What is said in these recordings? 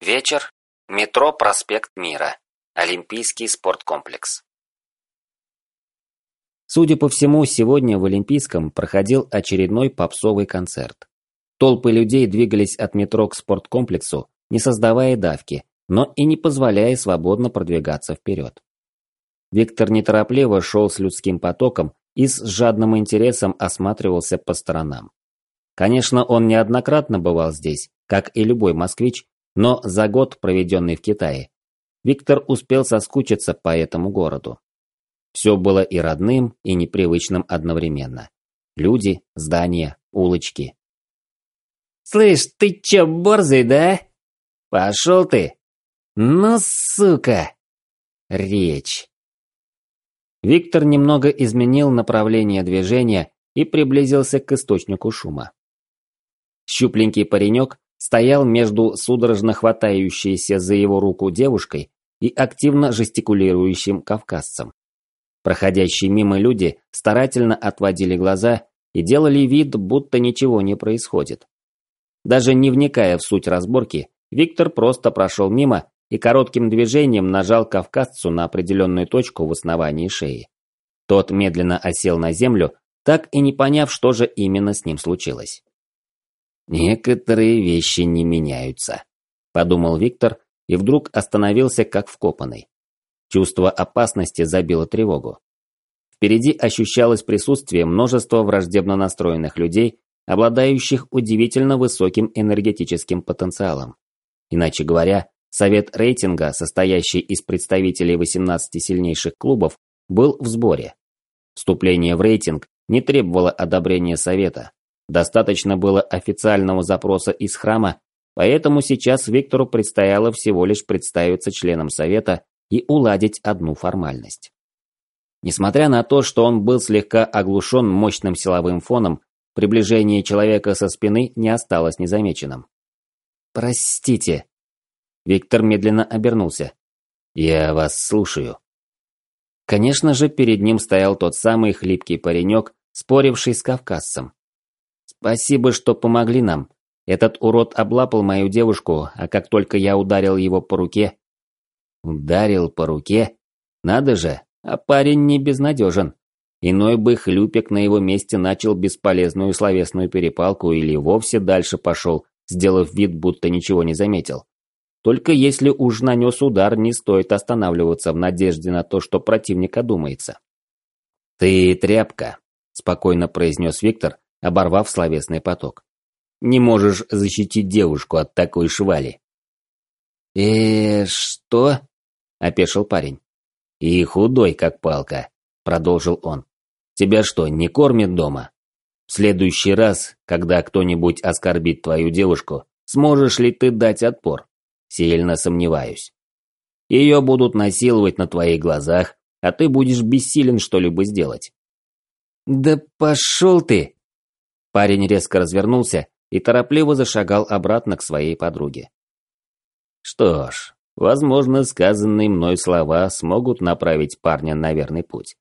Вечер. Метро Проспект Мира. Олимпийский спорткомплекс. Судя по всему, сегодня в Олимпийском проходил очередной попсовый концерт. Толпы людей двигались от метро к спорткомплексу, не создавая давки, но и не позволяя свободно продвигаться вперед. Виктор неторопливо шел с людским потоком и с жадным интересом осматривался по сторонам. Конечно, он неоднократно бывал здесь, как и любой москвич, но за год, проведенный в Китае, Виктор успел соскучиться по этому городу. Все было и родным, и непривычным одновременно. Люди, здания, улочки. «Слышь, ты чё, борзый, да? Пошел ты! Ну, сука!» Речь. Виктор немного изменил направление движения и приблизился к источнику шума. Щупленький паренек стоял между судорожно хватающейся за его руку девушкой и активно жестикулирующим кавказцем. Проходящие мимо люди старательно отводили глаза и делали вид, будто ничего не происходит. Даже не вникая в суть разборки, Виктор просто прошел мимо и коротким движением нажал кавказцу на определенную точку в основании шеи. Тот медленно осел на землю, так и не поняв, что же именно с ним случилось. «Некоторые вещи не меняются», – подумал Виктор и вдруг остановился как вкопанный. Чувство опасности забило тревогу. Впереди ощущалось присутствие множества враждебно настроенных людей, обладающих удивительно высоким энергетическим потенциалом. Иначе говоря, совет рейтинга, состоящий из представителей 18 сильнейших клубов, был в сборе. Вступление в рейтинг не требовало одобрения совета, Достаточно было официального запроса из храма, поэтому сейчас Виктору предстояло всего лишь представиться членом совета и уладить одну формальность. Несмотря на то, что он был слегка оглушен мощным силовым фоном, приближение человека со спины не осталось незамеченным. «Простите». Виктор медленно обернулся. «Я вас слушаю». Конечно же, перед ним стоял тот самый хлипкий паренек, споривший с кавказцем. Спасибо, что помогли нам. Этот урод облапал мою девушку, а как только я ударил его по руке... Ударил по руке? Надо же, а парень не безнадежен. Иной бы хлюпик на его месте начал бесполезную словесную перепалку или вовсе дальше пошел, сделав вид, будто ничего не заметил. Только если уж нанес удар, не стоит останавливаться в надежде на то, что противник одумается. «Ты тряпка», – спокойно произнес Виктор, оборвав словесный поток. «Не можешь защитить девушку от такой швали». «Э, что?» – опешил парень. «И худой, как палка», – продолжил он. «Тебя что, не кормят дома? В следующий раз, когда кто-нибудь оскорбит твою девушку, сможешь ли ты дать отпор? Сильно сомневаюсь. Ее будут насиловать на твоих глазах, а ты будешь бессилен что-либо сделать». «Да пошел ты!» Парень резко развернулся и торопливо зашагал обратно к своей подруге. Что ж, возможно, сказанные мной слова смогут направить парня на верный путь.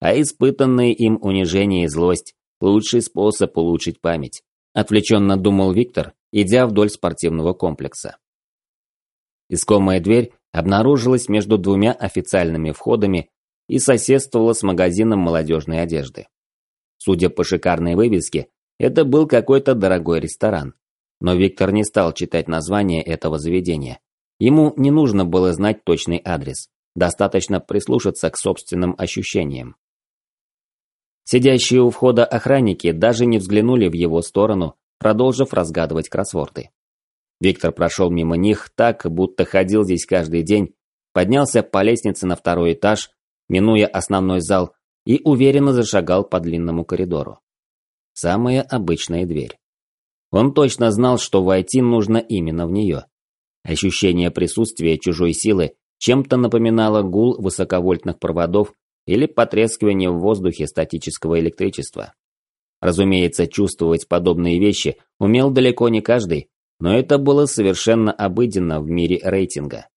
А испытанные им унижение и злость – лучший способ улучшить память, отвлеченно думал Виктор, идя вдоль спортивного комплекса. Искомая дверь обнаружилась между двумя официальными входами и соседствовала с магазином молодежной одежды. Судя по шикарной вывеске, это был какой-то дорогой ресторан. Но Виктор не стал читать название этого заведения. Ему не нужно было знать точный адрес. Достаточно прислушаться к собственным ощущениям. Сидящие у входа охранники даже не взглянули в его сторону, продолжив разгадывать кроссворды. Виктор прошел мимо них так, будто ходил здесь каждый день, поднялся по лестнице на второй этаж, минуя основной зал, и уверенно зашагал по длинному коридору. Самая обычная дверь. Он точно знал, что войти нужно именно в нее. Ощущение присутствия чужой силы чем-то напоминало гул высоковольтных проводов или потрескивание в воздухе статического электричества. Разумеется, чувствовать подобные вещи умел далеко не каждый, но это было совершенно обыденно в мире рейтинга.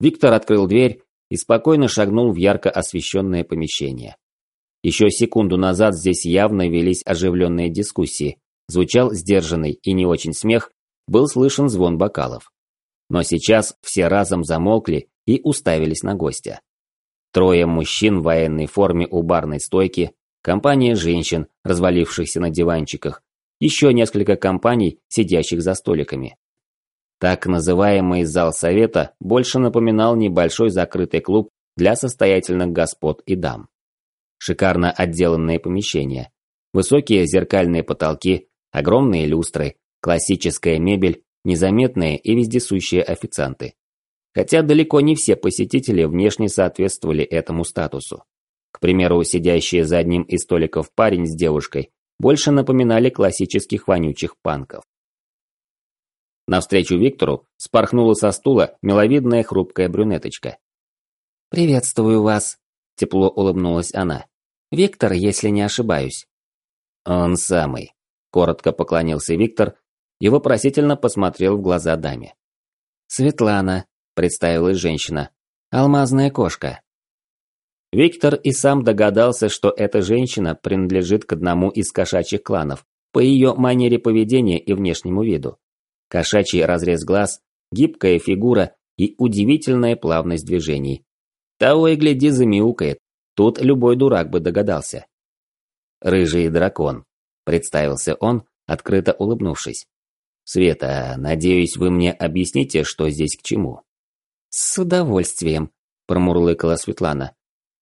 Виктор открыл дверь и спокойно шагнул в ярко освещенное помещение. Еще секунду назад здесь явно велись оживленные дискуссии, звучал сдержанный и не очень смех, был слышен звон бокалов. Но сейчас все разом замолкли и уставились на гостя. Трое мужчин в военной форме у барной стойки, компания женщин, развалившихся на диванчиках, еще несколько компаний, сидящих за столиками. Так называемый зал совета больше напоминал небольшой закрытый клуб для состоятельных господ и дам. Шикарно отделанные помещения, высокие зеркальные потолки, огромные люстры, классическая мебель, незаметные и вездесущие официанты. Хотя далеко не все посетители внешне соответствовали этому статусу. К примеру, сидящие за одним из столиков парень с девушкой больше напоминали классических вонючих панков. Навстречу Виктору спорхнула со стула миловидная хрупкая брюнеточка. «Приветствую вас», – тепло улыбнулась она. «Виктор, если не ошибаюсь». «Он самый», – коротко поклонился Виктор и вопросительно посмотрел в глаза даме. «Светлана», – представилась женщина. «Алмазная кошка». Виктор и сам догадался, что эта женщина принадлежит к одному из кошачьих кланов, по ее манере поведения и внешнему виду. Кошачий разрез глаз, гибкая фигура и удивительная плавность движений. Того и гляди замяукает, тут любой дурак бы догадался. «Рыжий дракон», – представился он, открыто улыбнувшись. «Света, надеюсь, вы мне объясните, что здесь к чему?» «С удовольствием», – промурлыкала Светлана.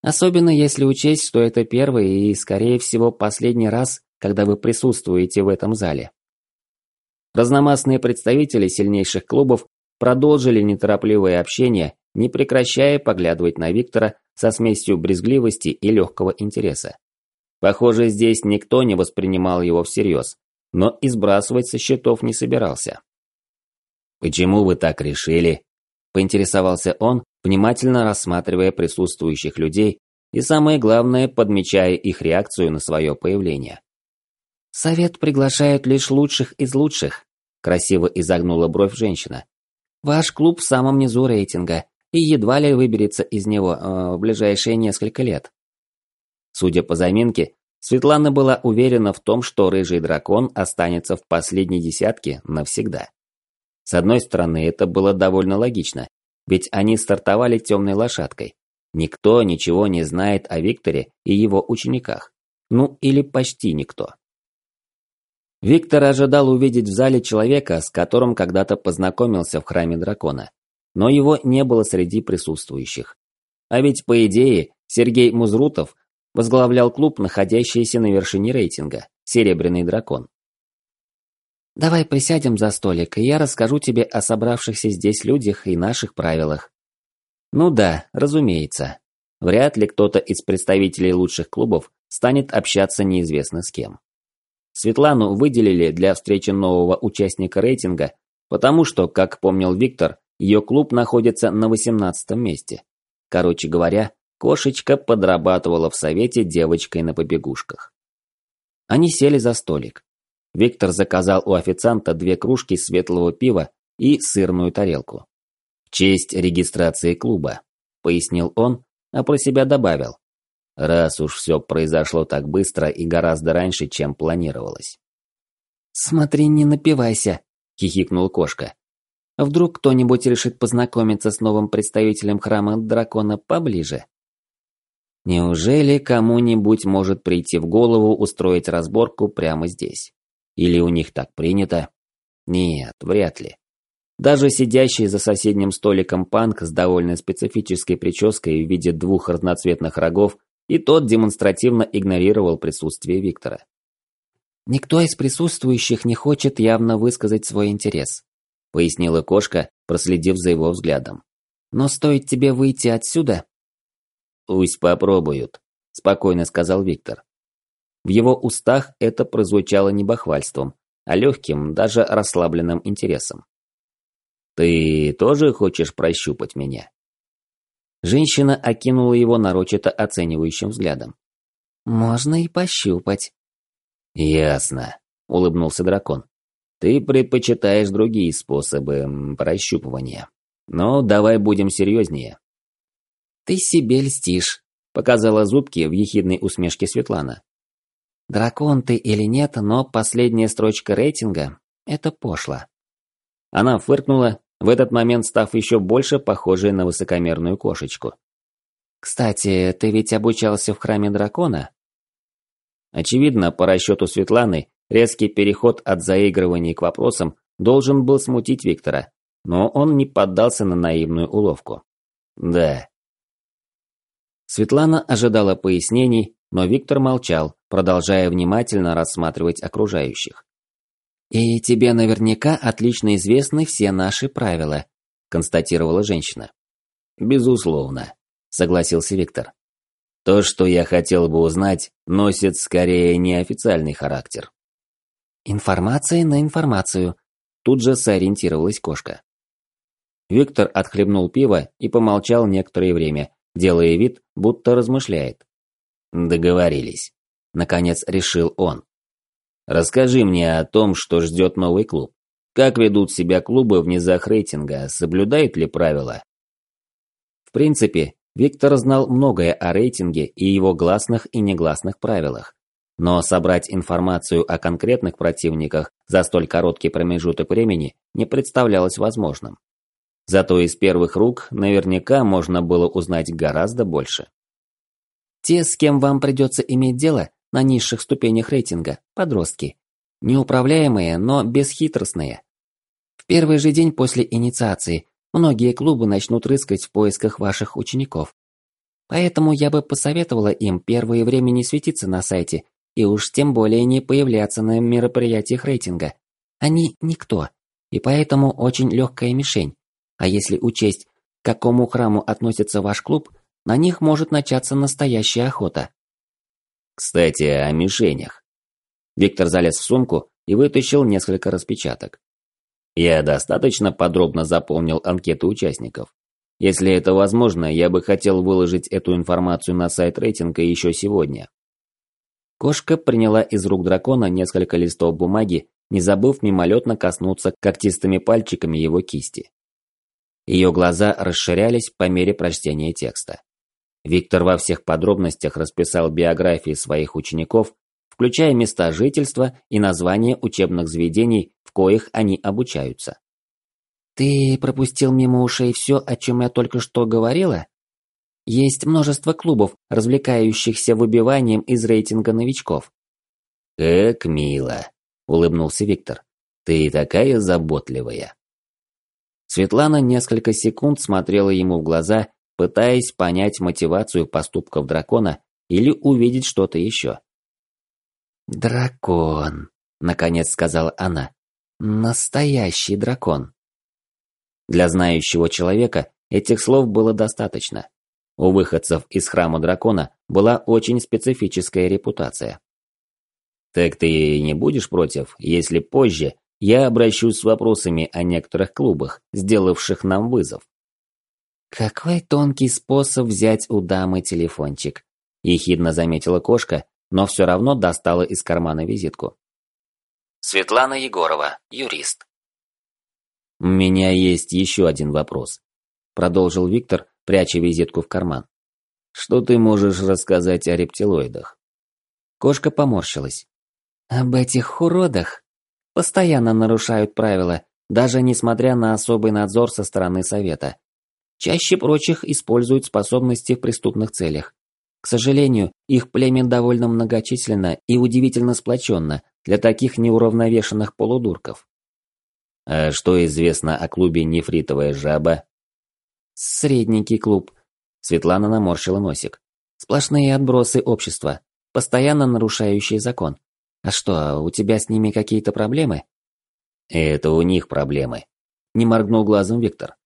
Особенно если учесть, что это первый и, скорее всего, последний раз, когда вы присутствуете в этом зале. Разномастные представители сильнейших клубов продолжили неторопливое общение, не прекращая поглядывать на Виктора со смесью брезгливости и легкого интереса. Похоже, здесь никто не воспринимал его всерьез, но и сбрасывать со счетов не собирался. «Почему вы так решили?» – поинтересовался он, внимательно рассматривая присутствующих людей и, самое главное, подмечая их реакцию на свое появление. «Совет приглашает лишь лучших из лучших», – красиво изогнула бровь женщина. «Ваш клуб в самом низу рейтинга и едва ли выберется из него э, в ближайшие несколько лет». Судя по заминке, Светлана была уверена в том, что рыжий дракон останется в последней десятке навсегда. С одной стороны, это было довольно логично, ведь они стартовали темной лошадкой. Никто ничего не знает о Викторе и его учениках. Ну, или почти никто. Виктор ожидал увидеть в зале человека, с которым когда-то познакомился в храме дракона. Но его не было среди присутствующих. А ведь, по идее, Сергей Музрутов возглавлял клуб, находящийся на вершине рейтинга – «Серебряный дракон». Давай присядем за столик, и я расскажу тебе о собравшихся здесь людях и наших правилах. Ну да, разумеется. Вряд ли кто-то из представителей лучших клубов станет общаться неизвестно с кем. Светлану выделили для встречи нового участника рейтинга, потому что, как помнил Виктор, ее клуб находится на 18 месте. Короче говоря, кошечка подрабатывала в совете девочкой на побегушках. Они сели за столик. Виктор заказал у официанта две кружки светлого пива и сырную тарелку. «В честь регистрации клуба», – пояснил он, а про себя добавил. «Раз уж все произошло так быстро и гораздо раньше, чем планировалось». «Смотри, не напивайся», – хихикнул кошка. «Вдруг кто-нибудь решит познакомиться с новым представителем храма дракона поближе?» Неужели кому-нибудь может прийти в голову устроить разборку прямо здесь? Или у них так принято? Нет, вряд ли. Даже сидящий за соседним столиком панк с довольно специфической прической в виде двух разноцветных рогов, и тот демонстративно игнорировал присутствие Виктора. «Никто из присутствующих не хочет явно высказать свой интерес», пояснила кошка, проследив за его взглядом. «Но стоит тебе выйти отсюда...» «Пусть попробуют», – спокойно сказал Виктор. В его устах это прозвучало не бахвальством, а легким, даже расслабленным интересом. «Ты тоже хочешь прощупать меня?» Женщина окинула его нарочито оценивающим взглядом. «Можно и пощупать». «Ясно», — улыбнулся дракон. «Ты предпочитаешь другие способы прощупывания. Но давай будем серьезнее». «Ты себе льстишь», — показала зубки в ехидной усмешке Светлана. Дракон ты или нет, но последняя строчка рейтинга – это пошло. Она фыркнула, в этот момент став еще больше похожей на высокомерную кошечку. «Кстати, ты ведь обучался в храме дракона?» Очевидно, по расчету Светланы, резкий переход от заигрываний к вопросам должен был смутить Виктора, но он не поддался на наивную уловку. «Да». Светлана ожидала пояснений, но Виктор молчал, продолжая внимательно рассматривать окружающих. «И тебе наверняка отлично известны все наши правила», – констатировала женщина. «Безусловно», – согласился Виктор. «То, что я хотел бы узнать, носит скорее неофициальный характер». «Информация на информацию», – тут же сориентировалась кошка. Виктор отхлебнул пиво и помолчал некоторое время, делая вид, будто размышляет. Договорились. Наконец решил он. Расскажи мне о том, что ждет новый клуб. Как ведут себя клубы в низах рейтинга, соблюдают ли правила? В принципе, Виктор знал многое о рейтинге и его гласных и негласных правилах. Но собрать информацию о конкретных противниках за столь короткий промежуток времени не представлялось возможным. Зато из первых рук наверняка можно было узнать гораздо больше. Те, с кем вам придется иметь дело на низших ступенях рейтинга, подростки. Неуправляемые, но бесхитростные. В первый же день после инициации многие клубы начнут рыскать в поисках ваших учеников. Поэтому я бы посоветовала им первое время не светиться на сайте и уж тем более не появляться на мероприятиях рейтинга. Они никто, и поэтому очень легкая мишень. А если учесть, к какому храму относится ваш клуб, на них может начаться настоящая охота. Кстати, о мишенях. Виктор залез в сумку и вытащил несколько распечаток. Я достаточно подробно заполнил анкеты участников. Если это возможно, я бы хотел выложить эту информацию на сайт рейтинга еще сегодня. Кошка приняла из рук дракона несколько листов бумаги, не забыв мимолетно коснуться когтистыми пальчиками его кисти. Ее глаза расширялись по мере прочтения текста. Виктор во всех подробностях расписал биографии своих учеников, включая места жительства и названия учебных заведений, в коих они обучаются. «Ты пропустил мимо ушей все, о чем я только что говорила? Есть множество клубов, развлекающихся выбиванием из рейтинга новичков». «Как мило», – улыбнулся Виктор. «Ты такая заботливая». Светлана несколько секунд смотрела ему в глаза пытаясь понять мотивацию поступков дракона или увидеть что-то еще. «Дракон», — наконец сказала она. «Настоящий дракон». Для знающего человека этих слов было достаточно. У выходцев из храма дракона была очень специфическая репутация. «Так ты не будешь против, если позже я обращусь с вопросами о некоторых клубах, сделавших нам вызов?» «Какой тонкий способ взять у дамы телефончик», – ехидно заметила кошка, но все равно достала из кармана визитку. Светлана Егорова, юрист. «У меня есть еще один вопрос», – продолжил Виктор, пряча визитку в карман. «Что ты можешь рассказать о рептилоидах?» Кошка поморщилась. «Об этих уродах? Постоянно нарушают правила, даже несмотря на особый надзор со стороны Совета чаще прочих используют способности в преступных целях. К сожалению, их племя довольно многочисленно и удивительно сплоченно для таких неуравновешенных полудурков. А что известно о клубе «Нефритовая жаба»? Средненький клуб. Светлана наморщила носик. Сплошные отбросы общества, постоянно нарушающие закон. А что, у тебя с ними какие-то проблемы? Это у них проблемы. Не моргнул глазом Виктор.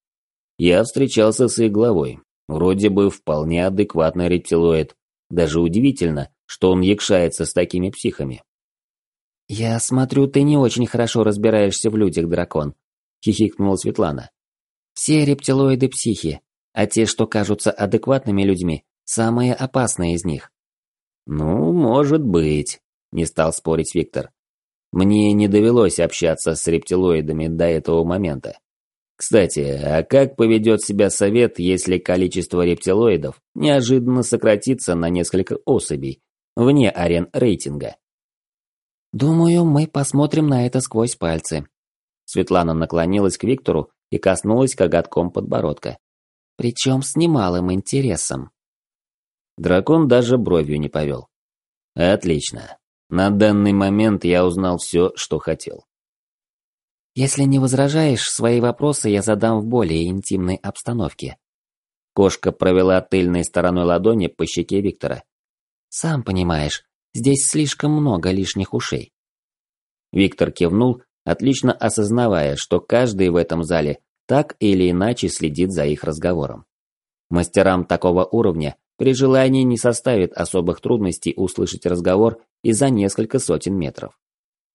Я встречался с их главой. Вроде бы вполне адекватный рептилоид. Даже удивительно, что он якшается с такими психами. «Я смотрю, ты не очень хорошо разбираешься в людях, дракон», – хихикнула Светлана. «Все рептилоиды психи, а те, что кажутся адекватными людьми, самые опасные из них». «Ну, может быть», – не стал спорить Виктор. «Мне не довелось общаться с рептилоидами до этого момента. Кстати, а как поведет себя совет, если количество рептилоидов неожиданно сократится на несколько особей, вне арен рейтинга? Думаю, мы посмотрим на это сквозь пальцы. Светлана наклонилась к Виктору и коснулась коготком подбородка. Причем с немалым интересом. Дракон даже бровью не повел. Отлично. На данный момент я узнал все, что хотел. Если не возражаешь, свои вопросы я задам в более интимной обстановке. Кошка провела тыльной стороной ладони по щеке Виктора. Сам понимаешь, здесь слишком много лишних ушей. Виктор кивнул, отлично осознавая, что каждый в этом зале так или иначе следит за их разговором. Мастерам такого уровня при желании не составит особых трудностей услышать разговор и за несколько сотен метров.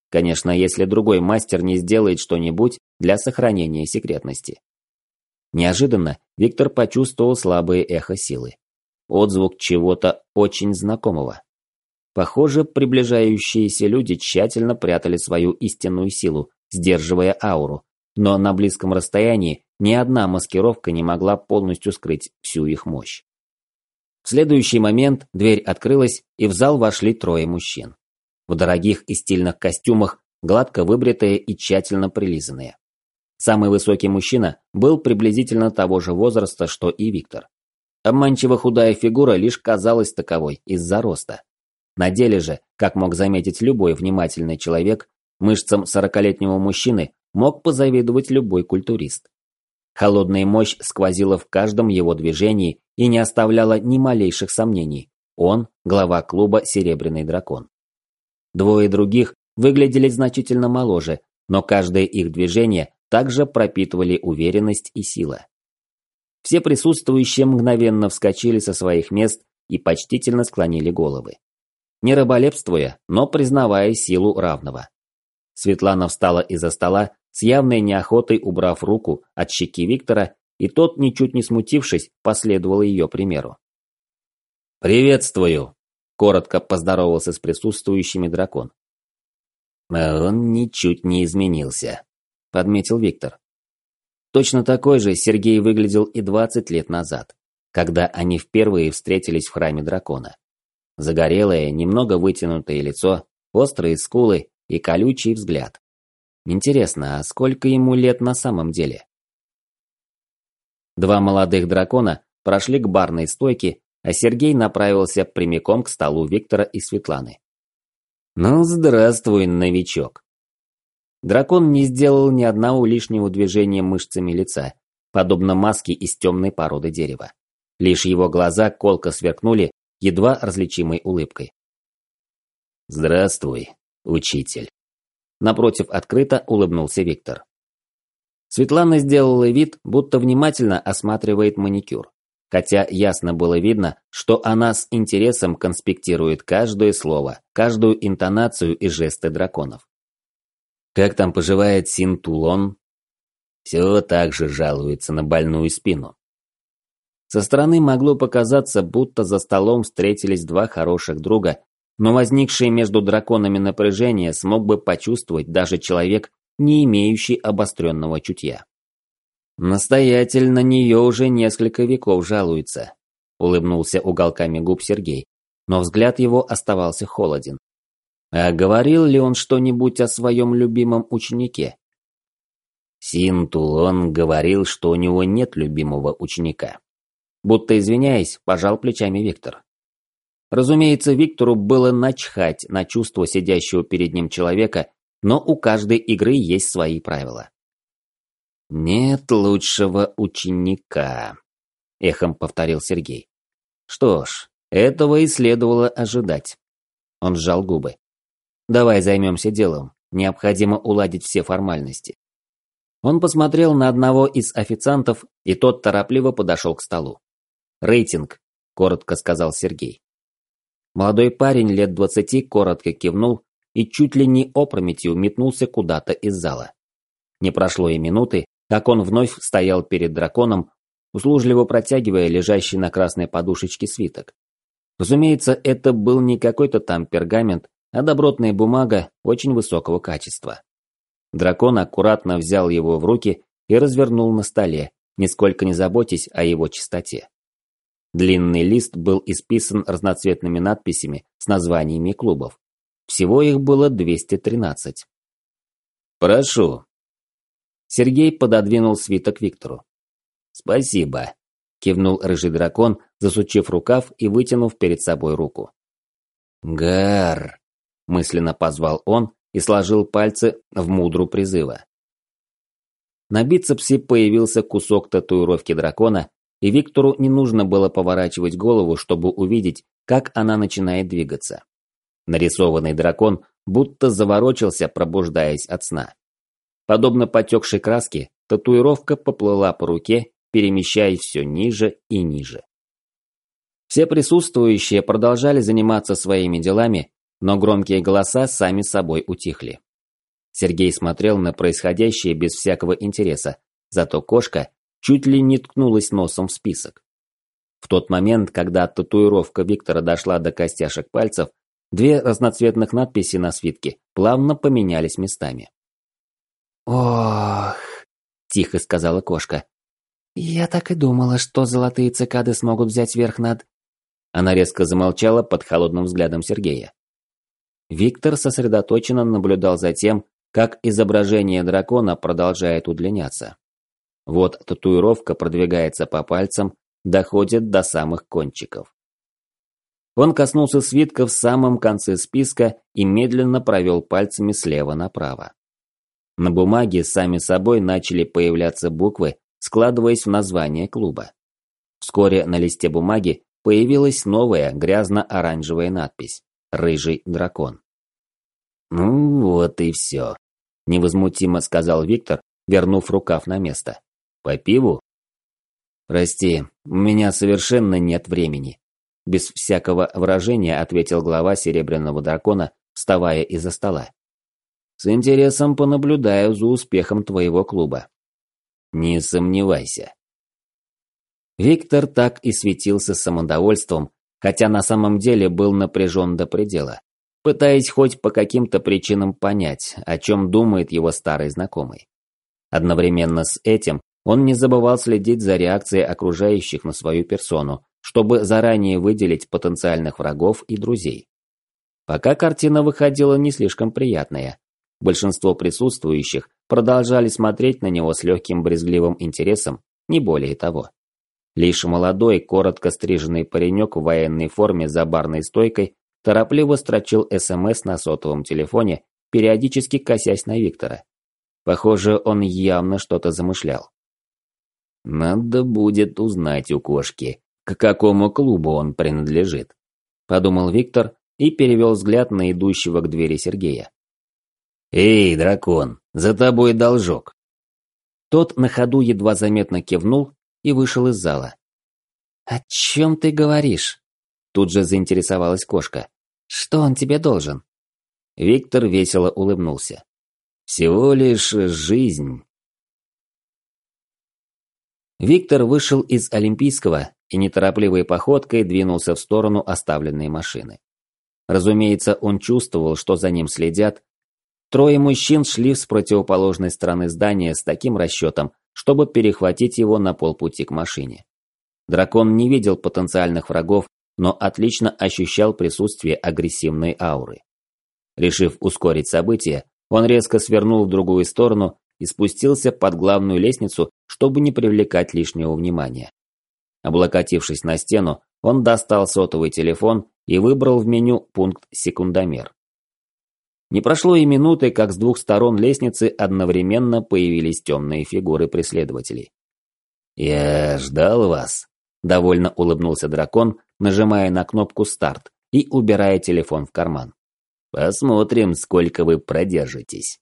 Конечно, если другой мастер не сделает что-нибудь для сохранения секретности. Неожиданно Виктор почувствовал слабое эхо силы. Отзвук чего-то очень знакомого. Похоже, приближающиеся люди тщательно прятали свою истинную силу, сдерживая ауру, но на близком расстоянии ни одна маскировка не могла полностью скрыть всю их мощь. В следующий момент дверь открылась, и в зал вошли трое мужчин. В дорогих и стильных костюмах, гладко выбритые и тщательно прилизанные. Самый высокий мужчина был приблизительно того же возраста, что и Виктор. Обманчиво худая фигура лишь казалась таковой из-за роста. На деле же, как мог заметить любой внимательный человек, мышцам сорокалетнего мужчины мог позавидовать любой культурист. Холодная мощь сквозила в каждом его движении и не оставляла ни малейших сомнений. Он – глава клуба «Серебряный дракон». Двое других выглядели значительно моложе, но каждое их движение также пропитывали уверенность и сила. Все присутствующие мгновенно вскочили со своих мест и почтительно склонили головы. Не раболепствуя, но признавая силу равного. Светлана встала из-за стола с явной неохотой убрав руку от щеки Виктора, и тот, ничуть не смутившись, последовал ее примеру. «Приветствую!» – коротко поздоровался с присутствующими дракон. «А он ничуть не изменился», – подметил Виктор. Точно такой же Сергей выглядел и 20 лет назад, когда они впервые встретились в храме дракона. Загорелое, немного вытянутое лицо, острые скулы и колючий взгляд. Интересно, а сколько ему лет на самом деле? Два молодых дракона прошли к барной стойке, а Сергей направился прямиком к столу Виктора и Светланы. «Ну, здравствуй, новичок!» Дракон не сделал ни одного лишнего движения мышцами лица, подобно маске из темной породы дерева. Лишь его глаза колко сверкнули едва различимой улыбкой. «Здравствуй, учитель!» Напротив открыто улыбнулся Виктор. Светлана сделала вид, будто внимательно осматривает маникюр. Хотя ясно было видно, что она с интересом конспектирует каждое слово, каждую интонацию и жесты драконов. Как там поживает Синтулон? Все так же жалуется на больную спину. Со стороны могло показаться, будто за столом встретились два хороших друга, но возникшее между драконами напряжение смог бы почувствовать даже человек, не имеющий обостренного чутья. Настоятель на нее уже несколько веков жалуется, улыбнулся уголками губ Сергей, но взгляд его оставался холоден. А говорил ли он что-нибудь о своем любимом ученике? Синтулон говорил, что у него нет любимого ученика. Будто извиняясь, пожал плечами Виктор. Разумеется, Виктору было начхать на чувство сидящего перед ним человека, но у каждой игры есть свои правила. «Нет лучшего ученика», – эхом повторил Сергей. «Что ж, этого и следовало ожидать». Он сжал губы. «Давай займемся делом. Необходимо уладить все формальности». Он посмотрел на одного из официантов, и тот торопливо подошел к столу. «Рейтинг», – коротко сказал Сергей. Молодой парень лет двадцати коротко кивнул и чуть ли не опрометью метнулся куда-то из зала. Не прошло и минуты, как он вновь стоял перед драконом, услужливо протягивая лежащий на красной подушечке свиток. Разумеется, это был не какой-то там пергамент, а добротная бумага очень высокого качества. Дракон аккуратно взял его в руки и развернул на столе, нисколько не заботясь о его чистоте. Длинный лист был исписан разноцветными надписями с названиями клубов. Всего их было 213. «Прошу». Сергей пододвинул свиток Виктору. «Спасибо», – кивнул рыжий дракон, засучив рукав и вытянув перед собой руку. «Гар!» – мысленно позвал он и сложил пальцы в мудру призыва. На бицепсе появился кусок татуировки дракона, и Виктору не нужно было поворачивать голову, чтобы увидеть, как она начинает двигаться. Нарисованный дракон будто заворочился, пробуждаясь от сна. Подобно потекшей краске, татуировка поплыла по руке, перемещаясь все ниже и ниже. Все присутствующие продолжали заниматься своими делами, но громкие голоса сами собой утихли. Сергей смотрел на происходящее без всякого интереса, зато кошка чуть ли не ткнулась носом в список. В тот момент, когда татуировка Виктора дошла до костяшек пальцев, две разноцветных надписи на свитке плавно поменялись местами. «Ох!» – тихо сказала кошка. «Я так и думала, что золотые цикады смогут взять верх над...» Она резко замолчала под холодным взглядом Сергея. Виктор сосредоточенно наблюдал за тем, как изображение дракона продолжает удлиняться. Вот татуировка продвигается по пальцам, доходит до самых кончиков. Он коснулся свитка в самом конце списка и медленно провел пальцами слева направо. На бумаге сами собой начали появляться буквы, складываясь в название клуба. Вскоре на листе бумаги появилась новая грязно-оранжевая надпись «Рыжий дракон». «Ну вот и все», – невозмутимо сказал Виктор, вернув рукав на место. «По пиву?» «Прости, у меня совершенно нет времени», – без всякого выражения ответил глава Серебряного дракона, вставая из-за стола. С интересом понаблюдаю за успехом твоего клуба. Не сомневайся. Виктор так и светился самодовольством, хотя на самом деле был напряжен до предела, пытаясь хоть по каким-то причинам понять, о чем думает его старый знакомый. Одновременно с этим он не забывал следить за реакцией окружающих на свою персону, чтобы заранее выделить потенциальных врагов и друзей. Пока картина выходила не слишком приятная, Большинство присутствующих продолжали смотреть на него с легким брезгливым интересом, не более того. Лишь молодой, коротко стриженный паренек в военной форме за барной стойкой торопливо строчил СМС на сотовом телефоне, периодически косясь на Виктора. Похоже, он явно что-то замышлял. «Надо будет узнать у кошки, к какому клубу он принадлежит», – подумал Виктор и перевел взгляд на идущего к двери Сергея. «Эй, дракон, за тобой должок!» Тот на ходу едва заметно кивнул и вышел из зала. «О чем ты говоришь?» Тут же заинтересовалась кошка. «Что он тебе должен?» Виктор весело улыбнулся. «Всего лишь жизнь». Виктор вышел из Олимпийского и неторопливой походкой двинулся в сторону оставленной машины. Разумеется, он чувствовал, что за ним следят, Трое мужчин шли с противоположной стороны здания с таким расчетом, чтобы перехватить его на полпути к машине. Дракон не видел потенциальных врагов, но отлично ощущал присутствие агрессивной ауры. Решив ускорить события, он резко свернул в другую сторону и спустился под главную лестницу, чтобы не привлекать лишнего внимания. Облокотившись на стену, он достал сотовый телефон и выбрал в меню пункт «Секундомер». Не прошло и минуты, как с двух сторон лестницы одновременно появились темные фигуры преследователей. «Я ждал вас», – довольно улыбнулся дракон, нажимая на кнопку «Старт» и убирая телефон в карман. «Посмотрим, сколько вы продержитесь».